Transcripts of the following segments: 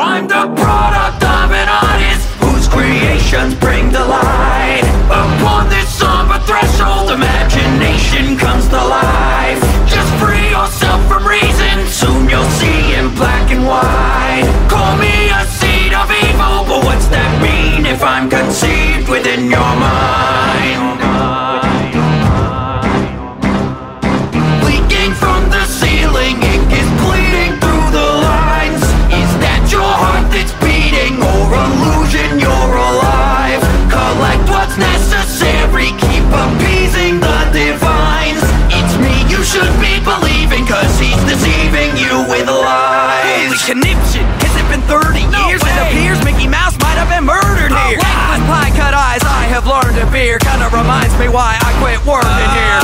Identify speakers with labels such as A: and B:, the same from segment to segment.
A: I'm the product of an artist whose creations bring the light. Upon this somber threshold, imagination comes to life. Just free yourself from reason, soon you'll see in black and white. Call me a here kinda reminds me why I quit working uh, here.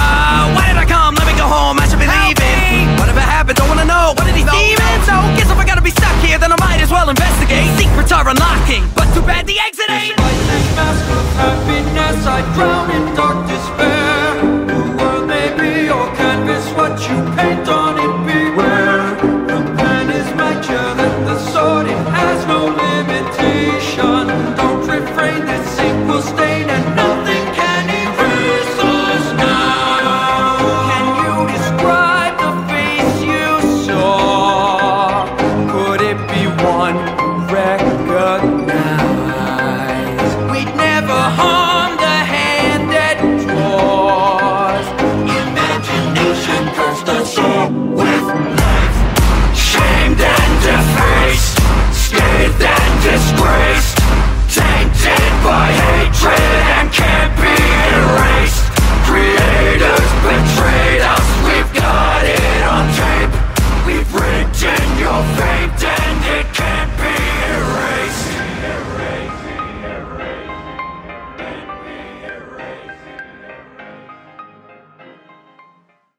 A: Why did I come? Let me go home. I should be Help leaving. Me. Whatever happened, don't wanna know. What did he no. No. So guess if I gotta be stuck here, then I might as well investigate. Secrets are unlocking, but too bad the exit ain't. Despite this mask of happiness, I drown in dark despair. The world may be your canvas, what you paint on it beware. The pen is mightier than the sword it has no limitation. Don't refrain, this ink will stain and go.